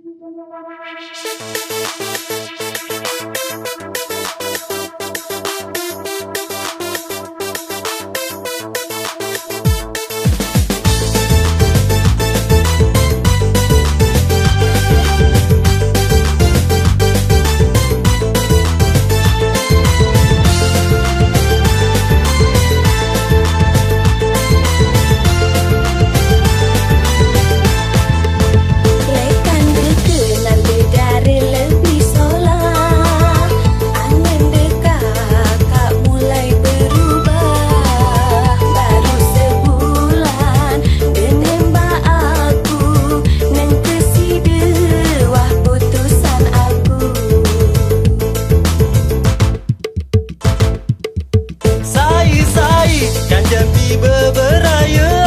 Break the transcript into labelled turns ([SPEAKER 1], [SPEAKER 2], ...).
[SPEAKER 1] Thank you. beberaya